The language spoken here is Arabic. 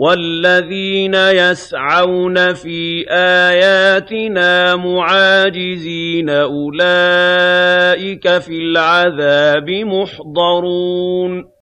وَالَّذِينَ يَسْعَوْنَ فِي آيَاتِنَا مُعَاجِزِينَ أُولَٰئِكَ فِي الْعَذَابِ مُحْضَرُونَ